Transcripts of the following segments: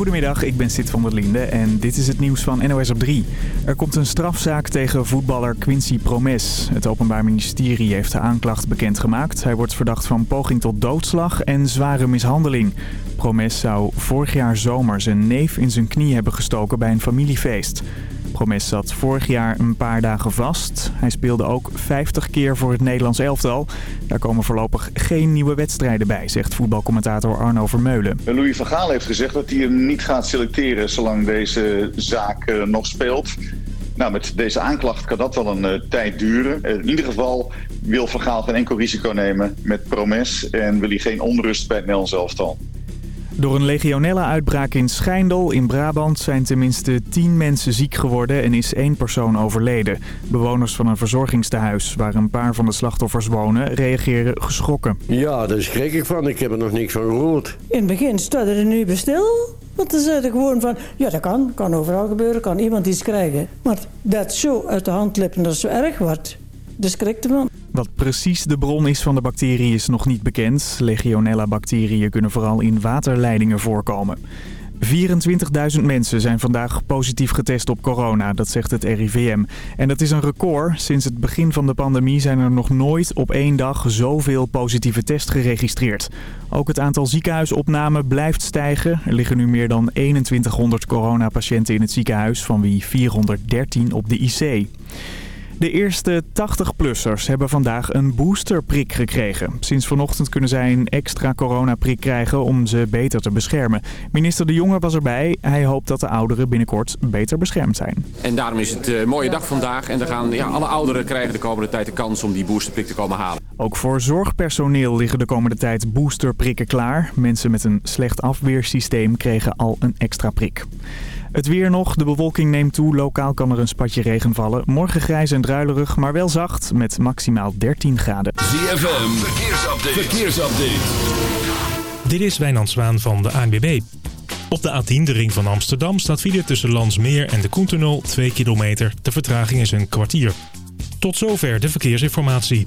Goedemiddag, ik ben Sid van der Linde en dit is het nieuws van NOS op 3. Er komt een strafzaak tegen voetballer Quincy Promes. Het Openbaar Ministerie heeft de aanklacht bekendgemaakt. Hij wordt verdacht van poging tot doodslag en zware mishandeling. Promes zou vorig jaar zomer zijn neef in zijn knie hebben gestoken bij een familiefeest. Promes zat vorig jaar een paar dagen vast. Hij speelde ook 50 keer voor het Nederlands elftal. Daar komen voorlopig geen nieuwe wedstrijden bij, zegt voetbalcommentator Arno Vermeulen. Louis van Gaal heeft gezegd dat hij hem niet gaat selecteren zolang deze zaak eh, nog speelt. Nou, met deze aanklacht kan dat wel een uh, tijd duren. in ieder geval wil Van Gaal geen enkel risico nemen met Promes... en wil hij geen onrust bij het Nederlands elftal. Door een legionella-uitbraak in Schijndel in Brabant zijn tenminste 10 mensen ziek geworden en is één persoon overleden. Bewoners van een verzorgingstehuis waar een paar van de slachtoffers wonen reageren geschrokken. Ja, daar schrik ik van. Ik heb er nog niks van gehoord. In het begin er nu bestil. Want dan zeiden gewoon van, ja dat kan, kan overal gebeuren, kan iemand iets krijgen. Maar dat zo uit de hand lippen dat het zo erg wordt, daar schrik ervan. Wat precies de bron is van de bacterie is nog niet bekend. Legionella-bacteriën kunnen vooral in waterleidingen voorkomen. 24.000 mensen zijn vandaag positief getest op corona, dat zegt het RIVM. En dat is een record. Sinds het begin van de pandemie zijn er nog nooit op één dag zoveel positieve tests geregistreerd. Ook het aantal ziekenhuisopnamen blijft stijgen. Er liggen nu meer dan 2100 coronapatiënten in het ziekenhuis, van wie 413 op de IC. De eerste 80-plussers hebben vandaag een boosterprik gekregen. Sinds vanochtend kunnen zij een extra coronaprik krijgen om ze beter te beschermen. Minister De Jonge was erbij. Hij hoopt dat de ouderen binnenkort beter beschermd zijn. En daarom is het een mooie dag vandaag. En dan gaan ja, alle ouderen krijgen de komende tijd de kans om die boosterprik te komen halen. Ook voor zorgpersoneel liggen de komende tijd boosterprikken klaar. Mensen met een slecht afweersysteem kregen al een extra prik. Het weer nog. De bewolking neemt toe. Lokaal kan er een spatje regen vallen. Morgen grijs en druilerig, maar wel zacht. Met maximaal 13 graden. ZFM. Verkeersupdate. Verkeersupdate. Dit is Wijnand Zwaan van de ANWB. Op de A10, de ring van Amsterdam, staat file tussen Landsmeer en de Koentunnel 2 kilometer. De vertraging is een kwartier. Tot zover de verkeersinformatie.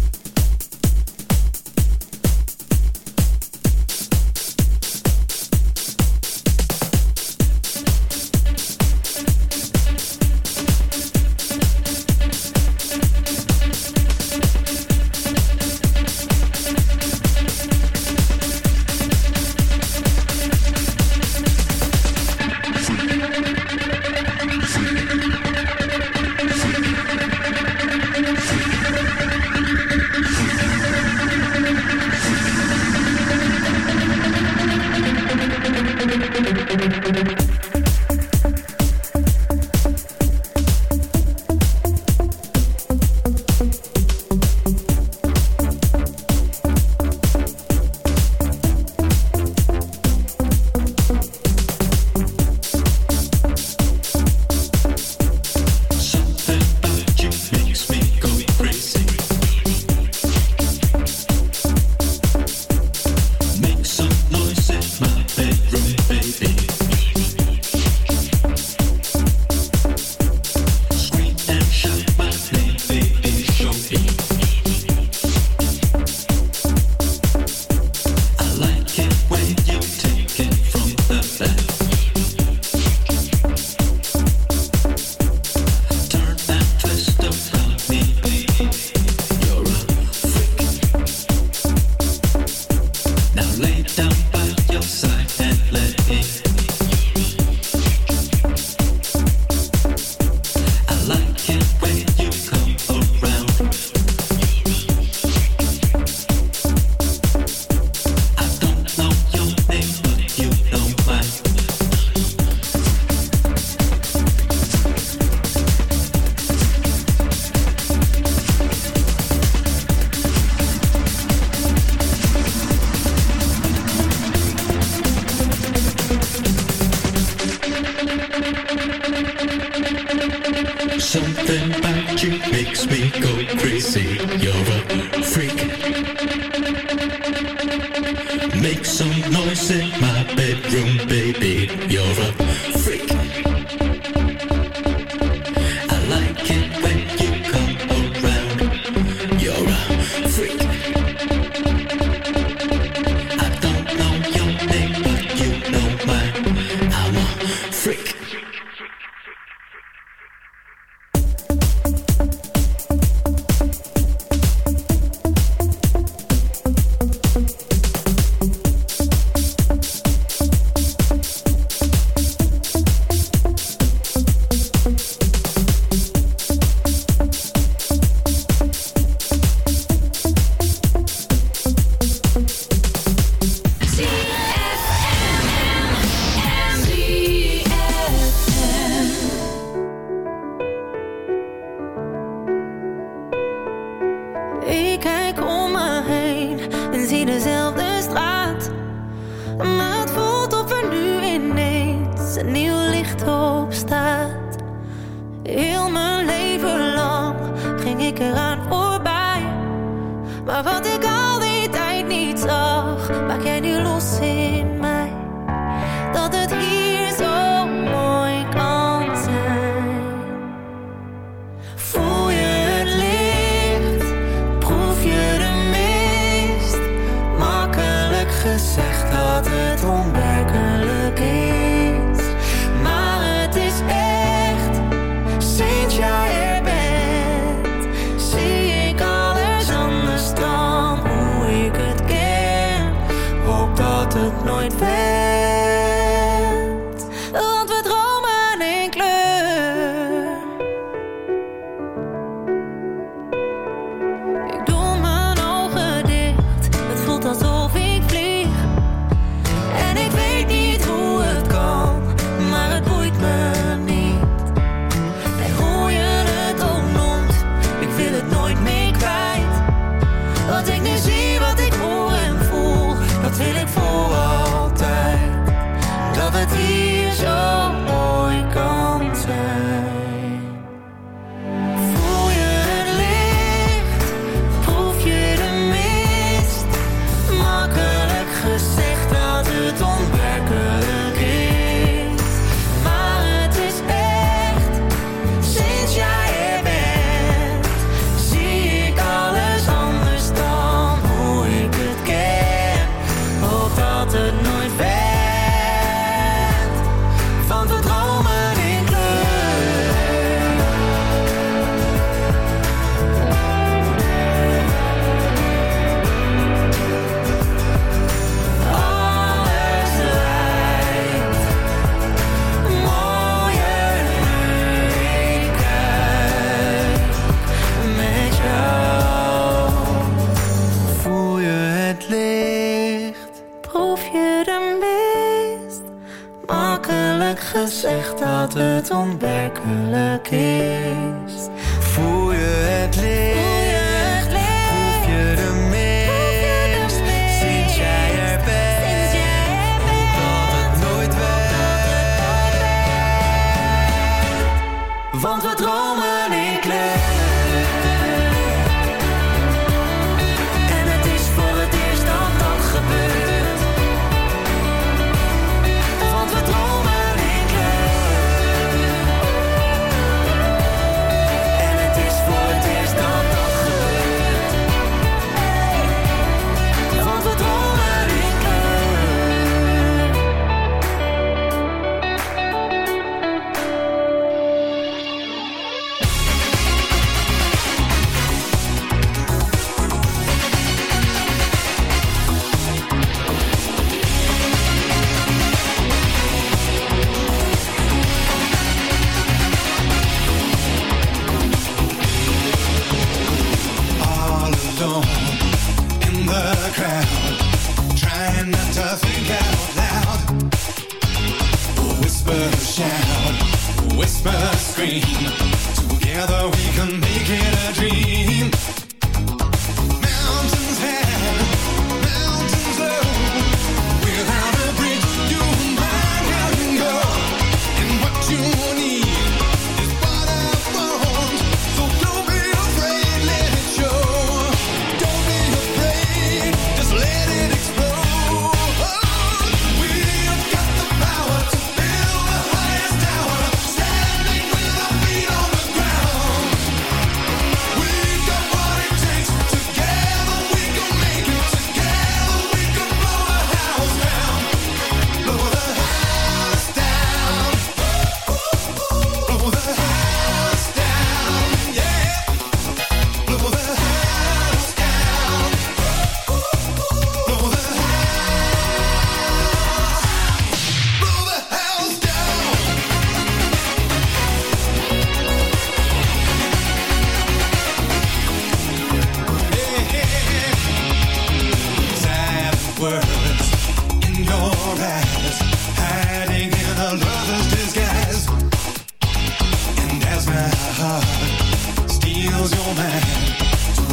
heart steals your man.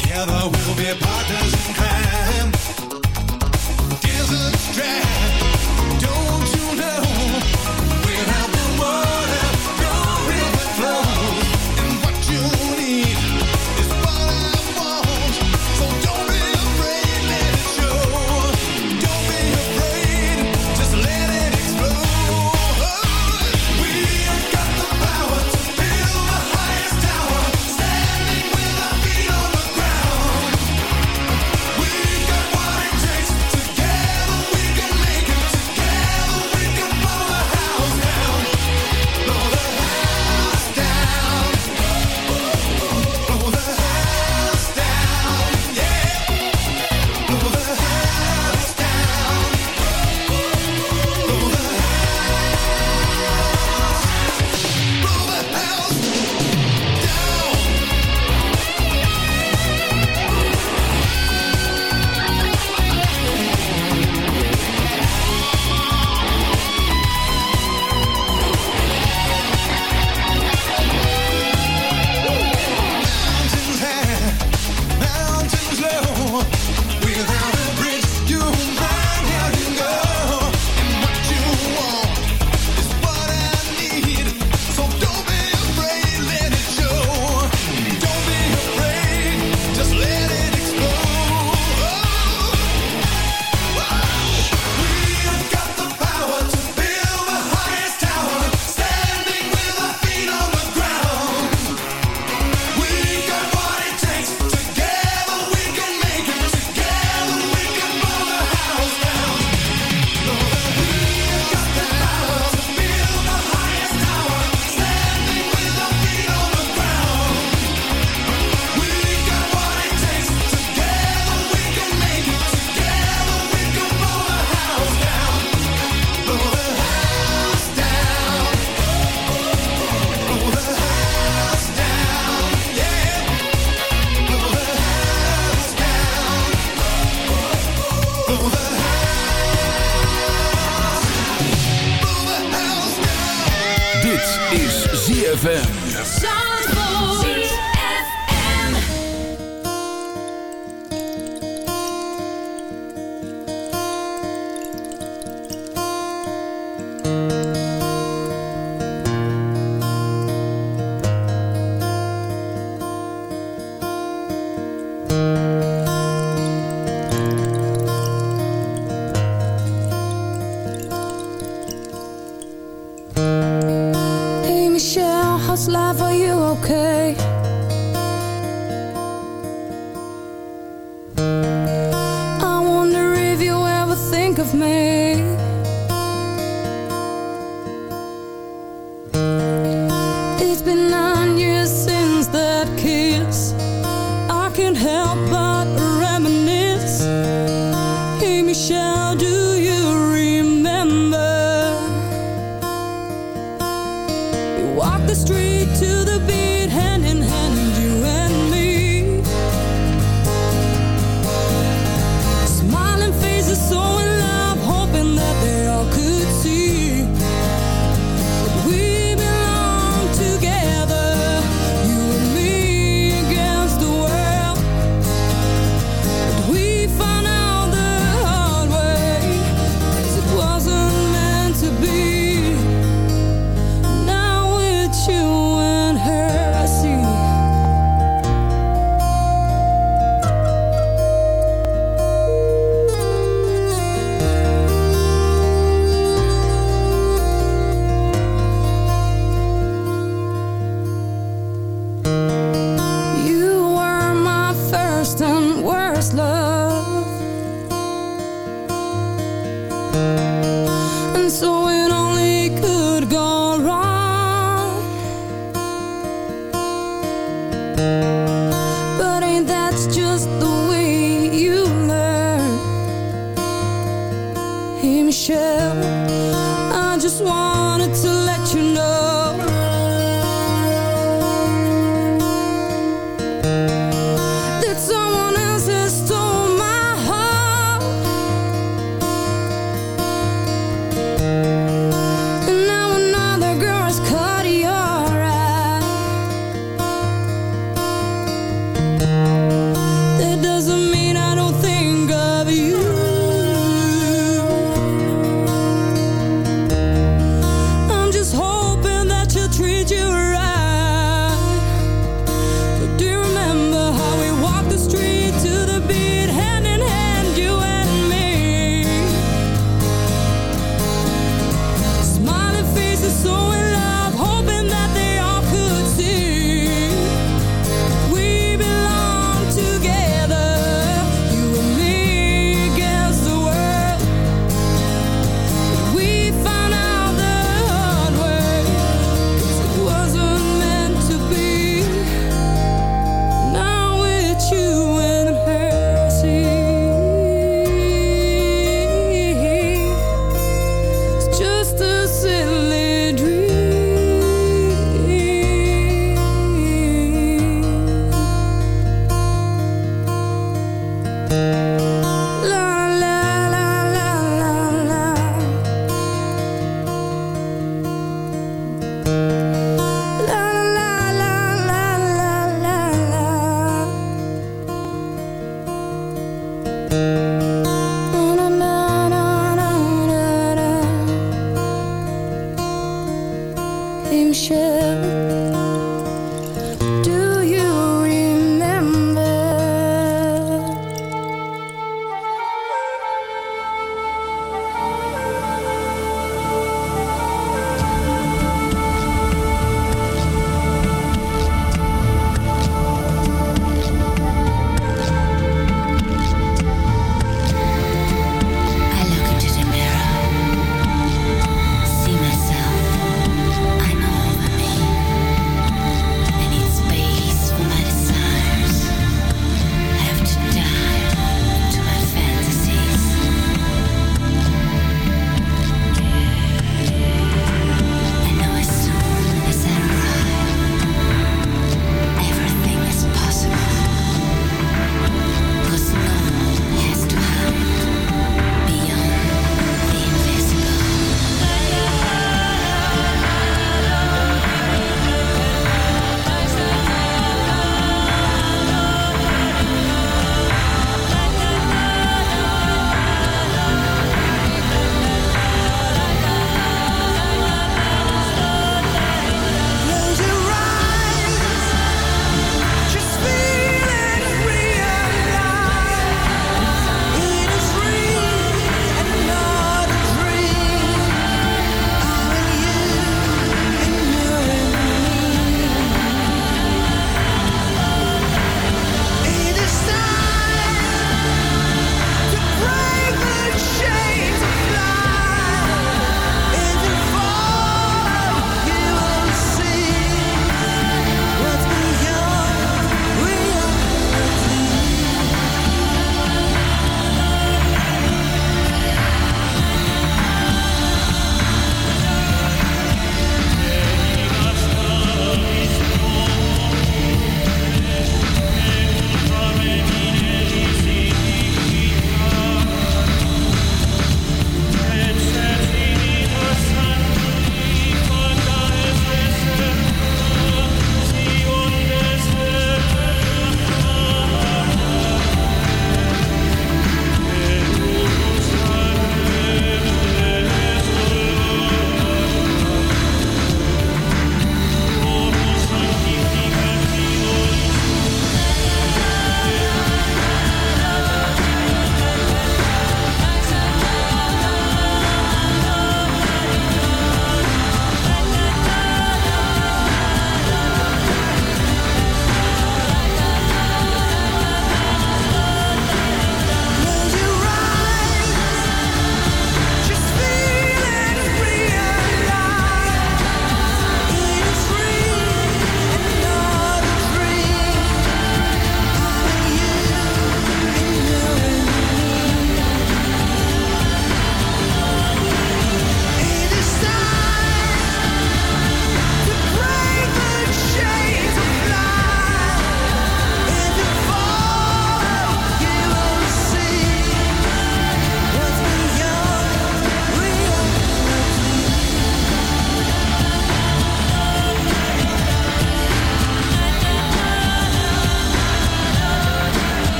Together we'll be partners.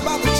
About the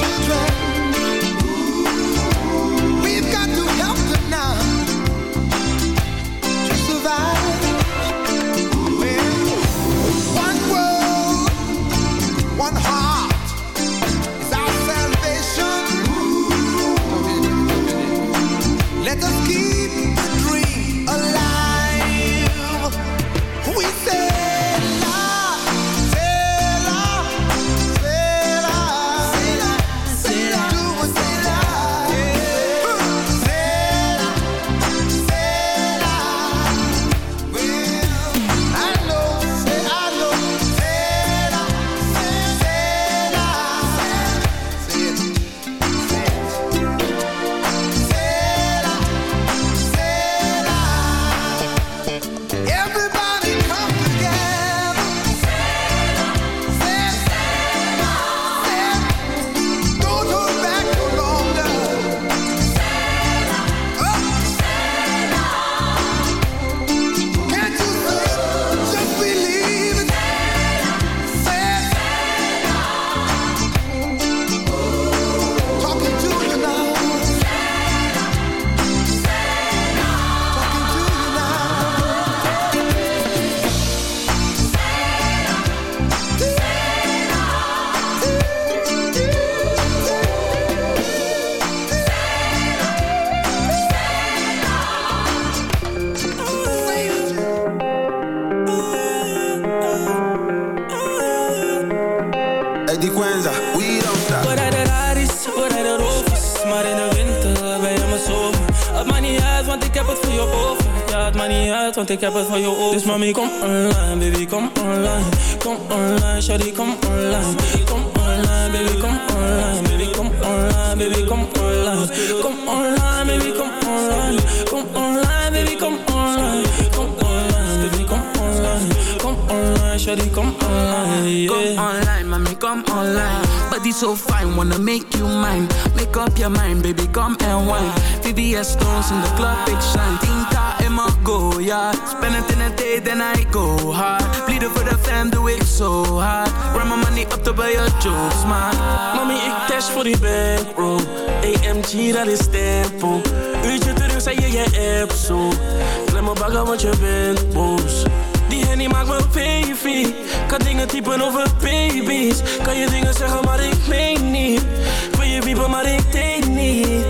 niet uit, want ik heb het voor je over Dus mami, kom online, baby, kom online. Kom online, shawty, kom online. Kom online, baby, kom online. Baby, kom online, baby, kom online. Kom online, baby, kom online. Kom online, baby, kom online. Kom online, online, shawty, kom online yeah. Come online, mommy, come online. Body so fine, wanna make you mine. Make up your mind, baby, come and wine. VVS stones in the club, big shine. Tinta in my go, yeah. Spend it in a day, then I go hard. Bleeden voor de fam, doe ik zo hard. Run my money up to buy your jokes, man. Mami, ik dash voor die bankroll AMG, dat is tempo Uurtje terug, zei je je app zo Klem me bagger, want je bent boos Die henny maakt baby. Kan dingen typen over baby's. Kan je dingen zeggen, maar ik meen niet. Wil je wiepen, maar ik deed niet.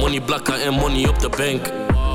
Money blakken en money op de bank.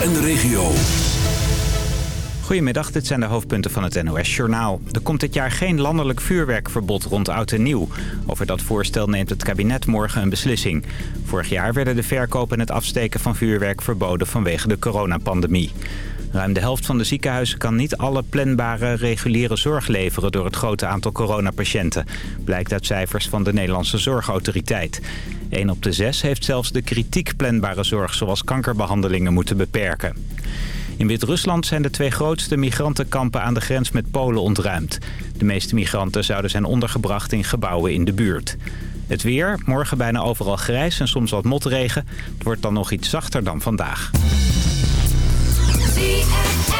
En de regio. Goedemiddag, dit zijn de hoofdpunten van het NOS-journaal. Er komt dit jaar geen landelijk vuurwerkverbod rond oud en nieuw. Over dat voorstel neemt het kabinet morgen een beslissing. Vorig jaar werden de verkoop en het afsteken van vuurwerk verboden vanwege de coronapandemie. Ruim de helft van de ziekenhuizen kan niet alle planbare reguliere zorg leveren door het grote aantal coronapatiënten. Blijkt uit cijfers van de Nederlandse Zorgautoriteit. 1 op de 6 heeft zelfs de kritiek planbare zorg zoals kankerbehandelingen moeten beperken. In Wit-Rusland zijn de twee grootste migrantenkampen aan de grens met Polen ontruimd. De meeste migranten zouden zijn ondergebracht in gebouwen in de buurt. Het weer, morgen bijna overal grijs en soms wat motregen. Het wordt dan nog iets zachter dan vandaag. ZFM.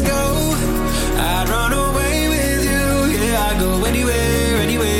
go. I'd run away with you. Yeah, I'd go anywhere, anywhere, anywhere.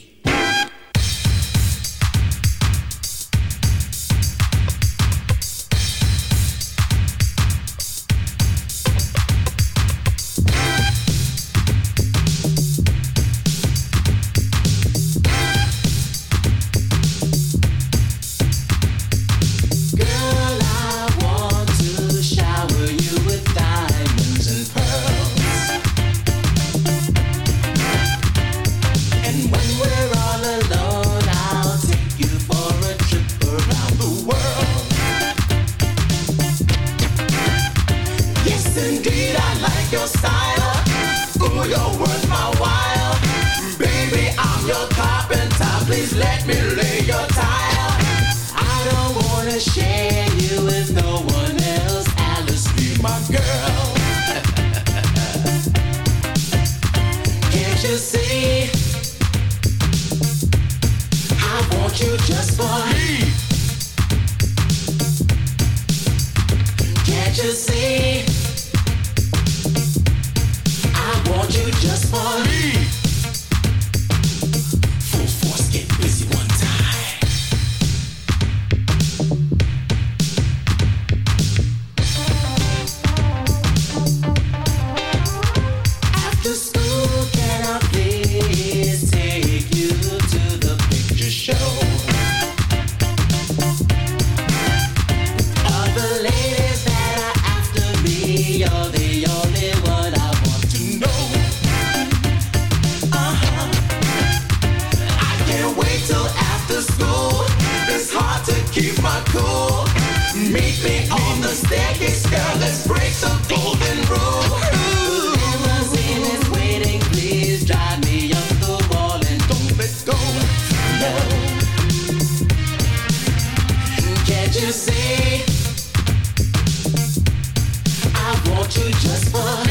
you just want.